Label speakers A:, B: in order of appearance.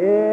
A: Yeah.